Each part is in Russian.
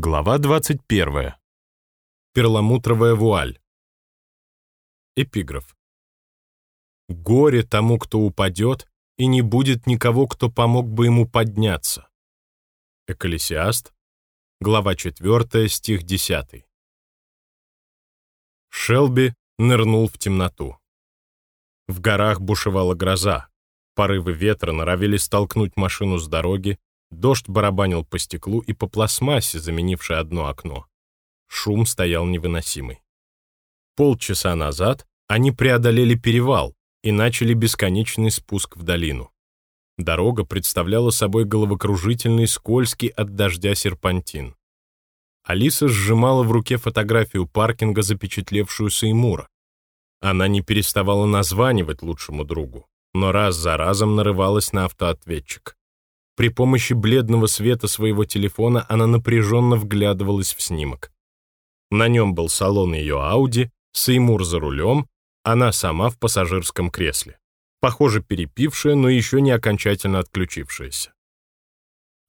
Глава 21. Перламутровая вуаль. Эпиграф. Горе тому, кто упадет, и не будет никого, кто помог бы ему подняться. Экклесиаст, глава 4, стих 10. Шелби нырнул в темноту. В горах бушевала гроза. Порывы ветра норовили столкнуть машину с дороги, Дождь барабанил по стеклу и по пластмассе, заменившей одно окно. Шум стоял невыносимый. Полчаса назад они преодолели перевал и начали бесконечный спуск в долину. Дорога представляла собой головокружительный, скользкий от дождя серпантин. Алиса сжимала в руке фотографию паркинга, запечатлевшую Сеймура. Она не переставала названивать лучшему другу, но раз за разом нарывалась на автоответчик. При помощи бледного света своего телефона она напряженно вглядывалась в снимок. На нем был салон ее Ауди, Сеймур за рулем, она сама в пассажирском кресле. Похоже, перепившая, но еще не окончательно отключившаяся.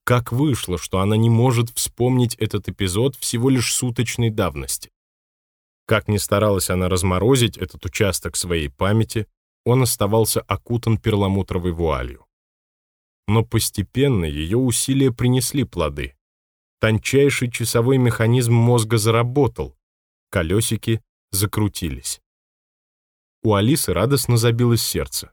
Как вышло, что она не может вспомнить этот эпизод всего лишь суточной давности? Как ни старалась она разморозить этот участок своей памяти, он оставался окутан перламутровой вуалью но постепенно ее усилия принесли плоды. Тончайший часовой механизм мозга заработал, колесики закрутились. У Алисы радостно забилось сердце.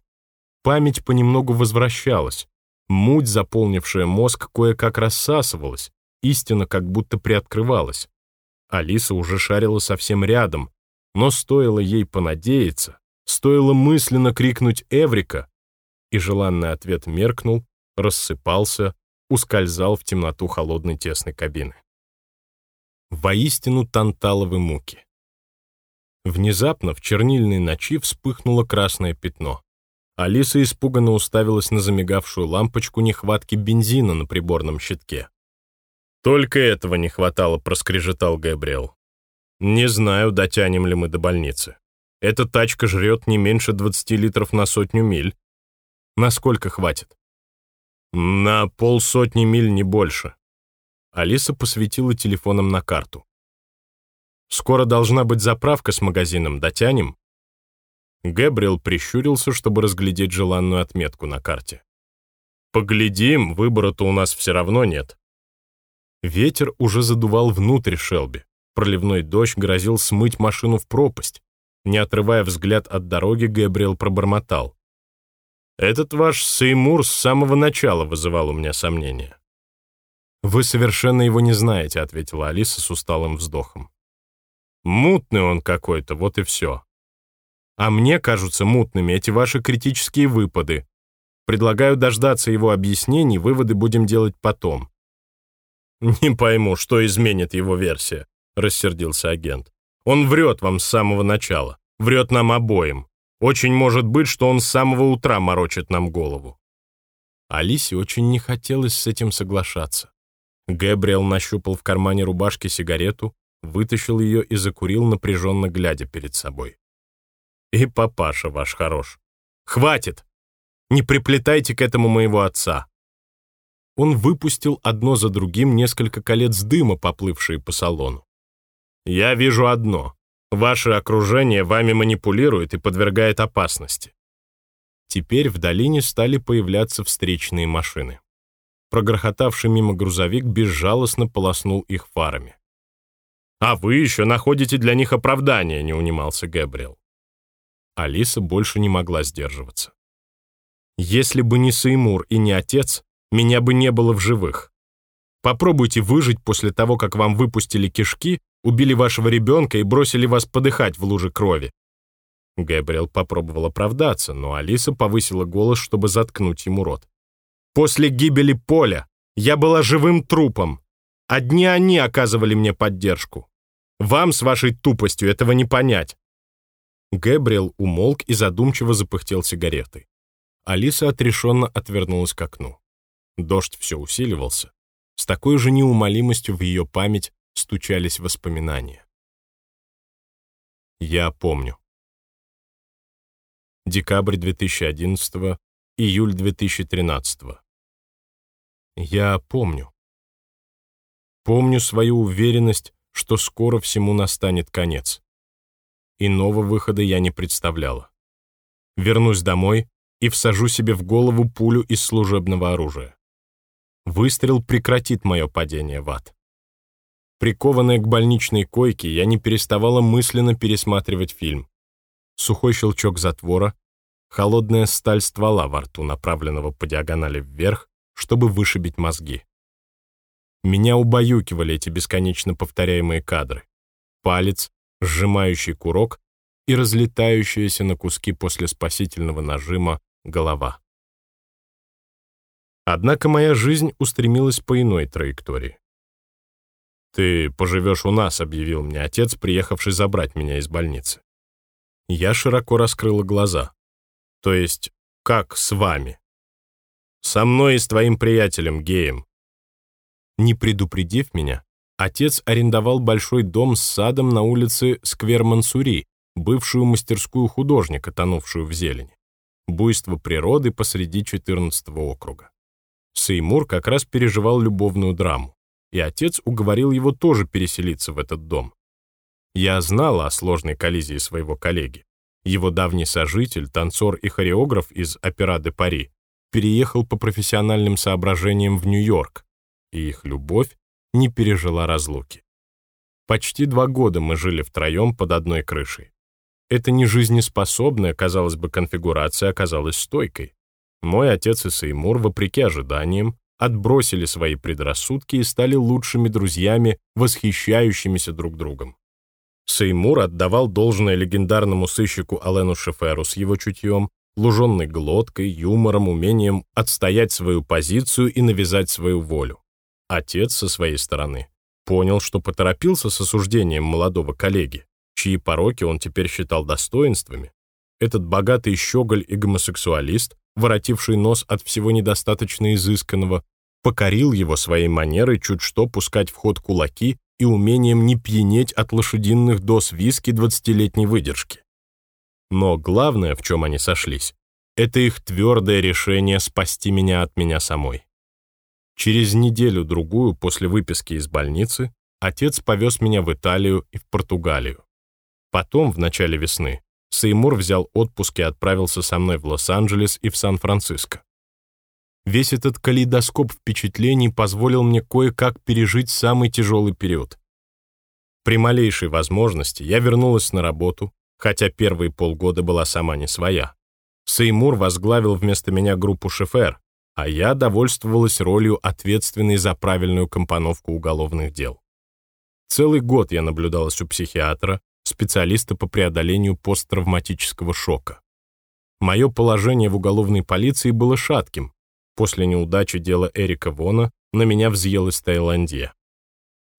Память понемногу возвращалась, муть, заполнившая мозг, кое-как рассасывалась, истина как будто приоткрывалась. Алиса уже шарила совсем рядом, но стоило ей понадеяться, стоило мысленно крикнуть «Эврика!» и желанный ответ меркнул, рассыпался, ускользал в темноту холодной тесной кабины. Воистину танталовы муки. Внезапно в чернильной ночи вспыхнуло красное пятно. Алиса испуганно уставилась на замигавшую лампочку нехватки бензина на приборном щитке. «Только этого не хватало», — проскрежетал Габриэл. «Не знаю, дотянем ли мы до больницы. Эта тачка жрет не меньше 20 литров на сотню миль. Насколько хватит?» На полсотни миль, не больше. Алиса посветила телефоном на карту. Скоро должна быть заправка с магазином, дотянем? Гэбриэл прищурился, чтобы разглядеть желанную отметку на карте. Поглядим, выбора-то у нас все равно нет. Ветер уже задувал внутрь Шелби. Проливной дождь грозил смыть машину в пропасть. Не отрывая взгляд от дороги, Гэбриэл пробормотал. Этот ваш Сеймур с самого начала вызывал у меня сомнения. «Вы совершенно его не знаете», — ответила Алиса с усталым вздохом. «Мутный он какой-то, вот и все. А мне кажутся мутными эти ваши критические выпады. Предлагаю дождаться его объяснений, выводы будем делать потом». «Не пойму, что изменит его версия», — рассердился агент. «Он врет вам с самого начала, врет нам обоим. Очень может быть, что он с самого утра морочит нам голову. Алисе очень не хотелось с этим соглашаться. Гэбриэл нащупал в кармане рубашки сигарету, вытащил ее и закурил, напряженно глядя перед собой. «И папаша ваш хорош. Хватит! Не приплетайте к этому моего отца!» Он выпустил одно за другим несколько колец дыма, поплывшие по салону. «Я вижу одно. Ваше окружение вами манипулирует и подвергает опасности. Теперь в долине стали появляться встречные машины. Прогрохотавший мимо грузовик безжалостно полоснул их фарами. «А вы еще находите для них оправдание», — не унимался Гэбриэл. Алиса больше не могла сдерживаться. «Если бы не Сеймур и не отец, меня бы не было в живых. Попробуйте выжить после того, как вам выпустили кишки убили вашего ребенка и бросили вас подыхать в луже крови». Гэбриэл попробовал оправдаться, но Алиса повысила голос, чтобы заткнуть ему рот. «После гибели Поля я была живым трупом. Одни они оказывали мне поддержку. Вам с вашей тупостью этого не понять». Гэбриэл умолк и задумчиво запыхтел сигаретой. Алиса отрешенно отвернулась к окну. Дождь все усиливался. С такой же неумолимостью в ее память стучались воспоминания. Я помню. Декабрь 2011, июль 2013. Я помню. Помню свою уверенность, что скоро всему настанет конец. Иного выхода я не представляла. Вернусь домой и всажу себе в голову пулю из служебного оружия. Выстрел прекратит мое падение в ад. Прикованная к больничной койке, я не переставала мысленно пересматривать фильм. Сухой щелчок затвора, холодная сталь ствола во рту, направленного по диагонали вверх, чтобы вышибить мозги. Меня убаюкивали эти бесконечно повторяемые кадры. Палец, сжимающий курок и разлетающаяся на куски после спасительного нажима голова. Однако моя жизнь устремилась по иной траектории. «Ты поживешь у нас», — объявил мне отец, приехавший забрать меня из больницы. Я широко раскрыла глаза. «То есть, как с вами?» «Со мной и с твоим приятелем, геем». Не предупредив меня, отец арендовал большой дом с садом на улице Сквер-Мансури, бывшую мастерскую художника, тонувшую в зелени. Буйство природы посреди 14 округа. Сеймур как раз переживал любовную драму и отец уговорил его тоже переселиться в этот дом. Я знала о сложной коллизии своего коллеги. Его давний сожитель, танцор и хореограф из «Опера де Пари» переехал по профессиональным соображениям в Нью-Йорк, и их любовь не пережила разлуки. Почти два года мы жили втроем под одной крышей. Эта нежизнеспособная, казалось бы, конфигурация оказалась стойкой. Мой отец и Сеймур, вопреки ожиданиям, отбросили свои предрассудки и стали лучшими друзьями, восхищающимися друг другом. Сеймур отдавал должное легендарному сыщику Алену Шеферу с его чутьем, луженной глоткой, юмором, умением отстоять свою позицию и навязать свою волю. Отец, со своей стороны, понял, что поторопился с осуждением молодого коллеги, чьи пороки он теперь считал достоинствами. Этот богатый щеголь и гомосексуалист воротивший нос от всего недостаточно изысканного, покорил его своей манерой чуть что пускать в ход кулаки и умением не пьянеть от лошадиных доз виски двадцатилетней выдержки. Но главное, в чем они сошлись, это их твердое решение спасти меня от меня самой. Через неделю-другую после выписки из больницы отец повез меня в Италию и в Португалию. Потом, в начале весны, Сеймур взял отпуск и отправился со мной в Лос-Анджелес и в Сан-Франциско. Весь этот калейдоскоп впечатлений позволил мне кое-как пережить самый тяжелый период. При малейшей возможности я вернулась на работу, хотя первые полгода была сама не своя. Сеймур возглавил вместо меня группу Шефер, а я довольствовалась ролью ответственной за правильную компоновку уголовных дел. Целый год я наблюдалась у психиатра, специалиста по преодолению посттравматического шока. Мое положение в уголовной полиции было шатким. После неудачи дела Эрика Вона на меня взъелась Таиландия.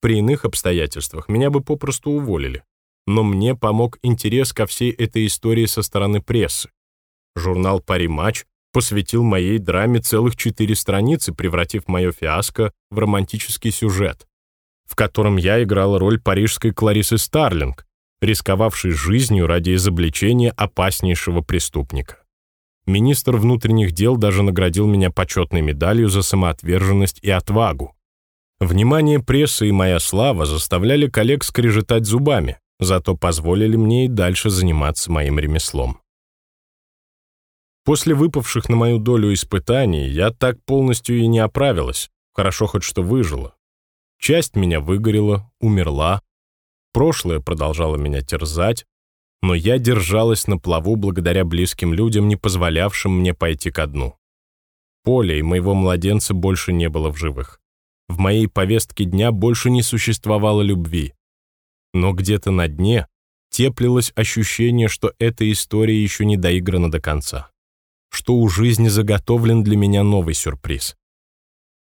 При иных обстоятельствах меня бы попросту уволили. Но мне помог интерес ко всей этой истории со стороны прессы. Журнал «Пари Матч» посвятил моей драме целых четыре страницы, превратив мое фиаско в романтический сюжет, в котором я играла роль парижской Кларисы Старлинг, рисковавший жизнью ради изобличения опаснейшего преступника. Министр внутренних дел даже наградил меня почетной медалью за самоотверженность и отвагу. Внимание прессы и моя слава заставляли коллег скрежетать зубами, зато позволили мне и дальше заниматься моим ремеслом. После выпавших на мою долю испытаний я так полностью и не оправилась, хорошо хоть что выжила. Часть меня выгорела, умерла, Прошлое продолжало меня терзать, но я держалась на плаву благодаря близким людям, не позволявшим мне пойти ко дну. Поля и моего младенца больше не было в живых. В моей повестке дня больше не существовало любви. Но где-то на дне теплилось ощущение, что эта история еще не доиграна до конца, что у жизни заготовлен для меня новый сюрприз.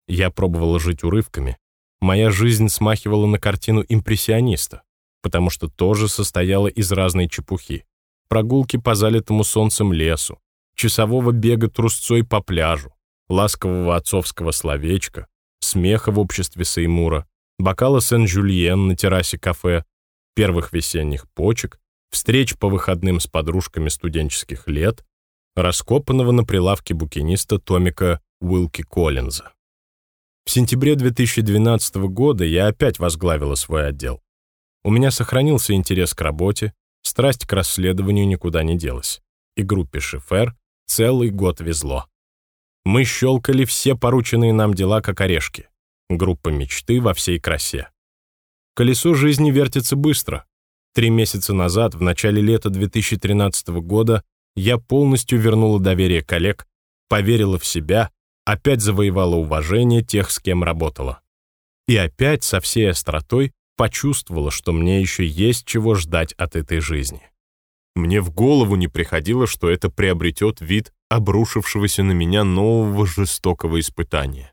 Я пробовала жить урывками. Моя жизнь смахивала на картину импрессиониста потому что тоже состояла из разной чепухи. Прогулки по залитому солнцем лесу, часового бега трусцой по пляжу, ласкового отцовского словечка, смеха в обществе Сеймура, бокала Сен-Жюльен на террасе кафе, первых весенних почек, встреч по выходным с подружками студенческих лет, раскопанного на прилавке букиниста Томика Уилки Коллинза. В сентябре 2012 года я опять возглавила свой отдел. У меня сохранился интерес к работе, страсть к расследованию никуда не делась. И группе Шифер целый год везло. Мы щелкали все порученные нам дела как орешки. Группа мечты во всей красе. Колесо жизни вертится быстро. Три месяца назад, в начале лета 2013 года, я полностью вернула доверие коллег, поверила в себя, опять завоевала уважение тех, с кем работала. И опять со всей остротой почувствовала, что мне еще есть чего ждать от этой жизни. Мне в голову не приходило, что это приобретет вид обрушившегося на меня нового жестокого испытания.